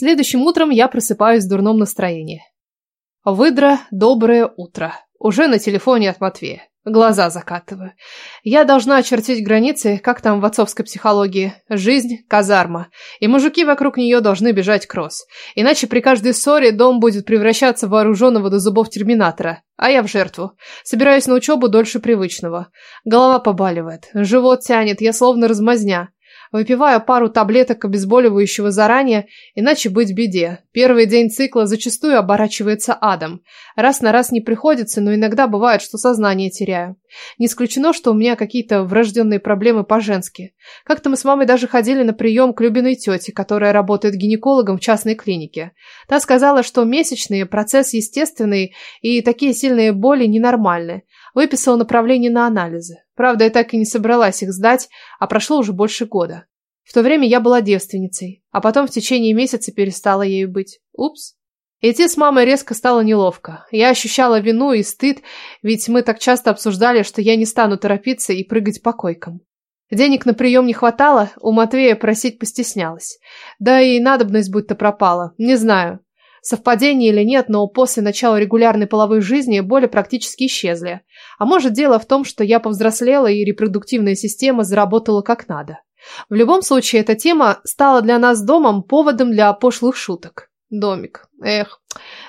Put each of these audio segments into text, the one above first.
Следующим утром я просыпаюсь в дурном настроении. Выдра, доброе утро. Уже на телефоне от Матвея. Глаза закатываю. Я должна очертить границы, как там в отцовской психологии. Жизнь – казарма. И мужики вокруг нее должны бежать кросс. Иначе при каждой ссоре дом будет превращаться в вооруженного до зубов терминатора. А я в жертву. Собираюсь на учебу дольше привычного. Голова побаливает. Живот тянет, я словно размазня. Выпиваю пару таблеток обезболивающего заранее, иначе быть беде. Первый день цикла зачастую оборачивается адом. Раз на раз не приходится, но иногда бывает, что сознание теряю. Не исключено, что у меня какие-то врожденные проблемы по-женски. Как-то мы с мамой даже ходили на прием к любимой тете, которая работает гинекологом в частной клинике. Та сказала, что месячные – процесс естественный, и такие сильные боли ненормальны. Выписала направление на анализы. Правда, я так и не собралась их сдать, а прошло уже больше года. В то время я была девственницей, а потом в течение месяца перестала ею быть. Упс. Идти с мамой резко стало неловко. Я ощущала вину и стыд, ведь мы так часто обсуждали, что я не стану торопиться и прыгать по койкам. Денег на прием не хватало, у Матвея просить постеснялась. Да и надобность будто пропала, не знаю. Совпадение или нет, но после начала регулярной половой жизни боли практически исчезли. А может дело в том, что я повзрослела и репродуктивная система заработала как надо. В любом случае, эта тема стала для нас домом поводом для пошлых шуток. Домик. Эх,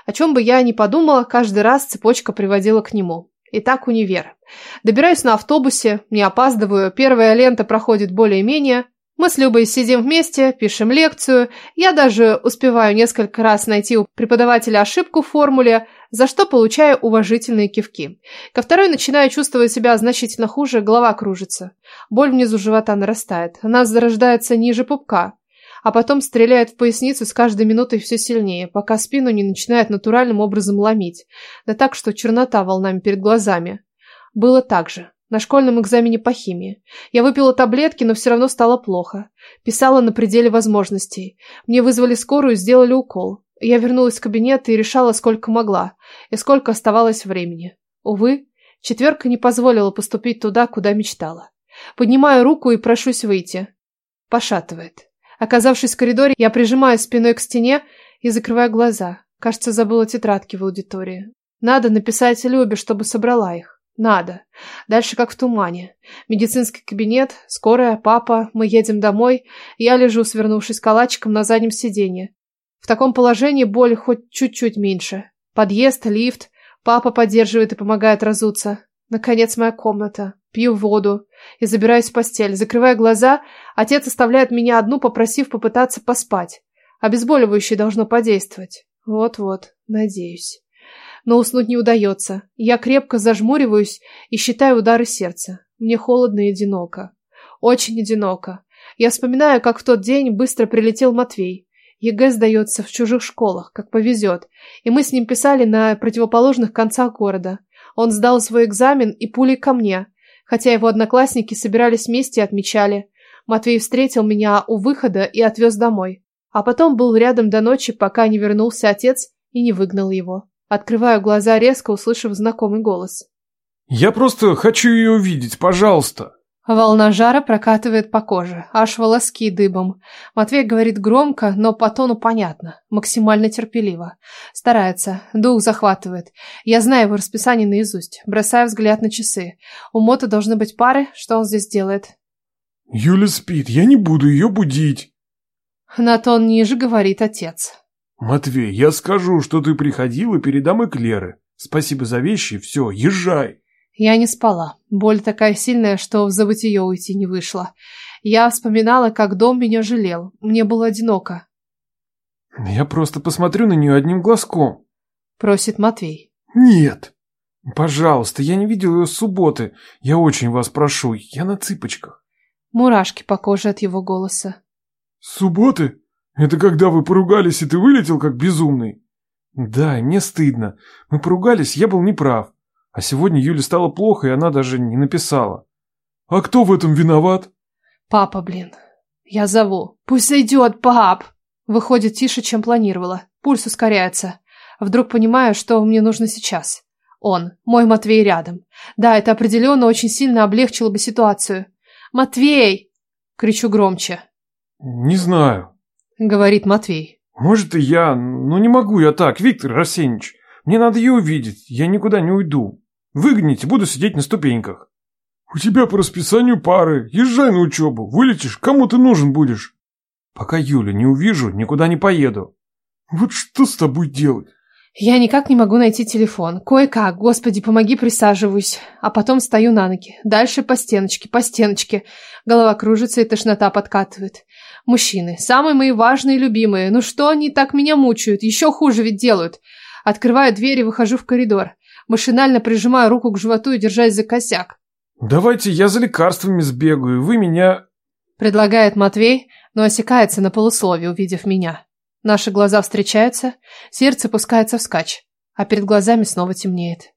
о чем бы я ни подумала, каждый раз цепочка приводила к нему. Итак, универ. Добираюсь на автобусе, не опаздываю, первая лента проходит более-менее, мы с Любой сидим вместе, пишем лекцию. Я даже успеваю несколько раз найти у преподавателя ошибку в формуле, за что получаю уважительные кивки. Ко второй начинаю чувствовать себя значительно хуже, голова кружится. Боль внизу живота нарастает. Она зарождается ниже пупка, а потом стреляет в поясницу с каждой минутой все сильнее, пока спину не начинает натуральным образом ломить. Да так, что чернота волнами перед глазами. Было так же. На школьном экзамене по химии. Я выпила таблетки, но все равно стало плохо. Писала на пределе возможностей. Мне вызвали скорую и сделали укол. Я вернулась в кабинет и решала, сколько могла, и сколько оставалось времени. Увы, четверка не позволила поступить туда, куда мечтала. Поднимаю руку и прошусь выйти. Пошатывает. Оказавшись в коридоре, я прижимаю спиной к стене и закрываю глаза. Кажется, забыла тетрадки в аудитории. Надо написать Любе, чтобы собрала их. Надо. Дальше как в тумане. Медицинский кабинет, скорая, папа, мы едем домой. Я лежу, свернувшись калачиком на заднем сиденье. В таком положении боль хоть чуть-чуть меньше. Подъезд, лифт. Папа поддерживает и помогает разуться. Наконец моя комната. Пью воду и забираюсь в постель. Закрывая глаза, отец оставляет меня одну, попросив попытаться поспать. Обезболивающее должно подействовать. Вот-вот, надеюсь но уснуть не удается. Я крепко зажмуриваюсь и считаю удары сердца. Мне холодно и одиноко. Очень одиноко. Я вспоминаю, как в тот день быстро прилетел Матвей. ЕГЭ сдается в чужих школах, как повезет. И мы с ним писали на противоположных концах города. Он сдал свой экзамен и пулей ко мне, хотя его одноклассники собирались вместе и отмечали. Матвей встретил меня у выхода и отвез домой. А потом был рядом до ночи, пока не вернулся отец и не выгнал его. Открываю глаза резко, услышав знакомый голос. «Я просто хочу ее увидеть, пожалуйста!» Волна жара прокатывает по коже, аж волоски дыбом. Матвей говорит громко, но по тону понятно, максимально терпеливо. Старается, дух захватывает. Я знаю его расписание наизусть, бросаю взгляд на часы. У Мота должны быть пары, что он здесь делает? Юля спит, я не буду ее будить. На тон ниже говорит отец. «Матвей, я скажу, что ты приходил и передам эклеры. Спасибо за вещи, все, езжай». Я не спала. Боль такая сильная, что в забытие уйти не вышло. Я вспоминала, как дом меня жалел. Мне было одиноко. «Я просто посмотрю на нее одним глазком», — просит Матвей. «Нет. Пожалуйста, я не видел ее с субботы. Я очень вас прошу, я на цыпочках». Мурашки по коже от его голоса. «Субботы? Это когда вы поругались, и ты вылетел как безумный? Да, мне стыдно. Мы поругались, я был неправ. А сегодня Юле стало плохо, и она даже не написала. А кто в этом виноват? Папа, блин. Я зову. Пусть зайдет, пап. Выходит тише, чем планировала. Пульс ускоряется. Вдруг понимаю, что мне нужно сейчас. Он, мой Матвей рядом. Да, это определенно очень сильно облегчило бы ситуацию. «Матвей!» — кричу громче. «Не знаю», говорит Матвей. Может и я, но не могу я так, Виктор Арсеньевич. Мне надо ее увидеть, я никуда не уйду. Выгоните, буду сидеть на ступеньках. У тебя по расписанию пары, езжай на учебу, вылетишь, кому ты нужен будешь. Пока Юлю не увижу, никуда не поеду. Вот что с тобой делать? Я никак не могу найти телефон. Кое-как, господи, помоги, присаживаюсь. А потом встаю на ноги. Дальше по стеночке, по стеночке. Голова кружится и тошнота подкатывает. Мужчины, самые мои важные и любимые. Ну что они так меня мучают? Еще хуже ведь делают. Открываю дверь и выхожу в коридор. Машинально прижимаю руку к животу и держась за косяк. «Давайте я за лекарствами сбегаю, вы меня...» Предлагает Матвей, но осекается на полусловие, увидев меня. Наши глаза встречаются, сердце пускается вскачь, а перед глазами снова темнеет.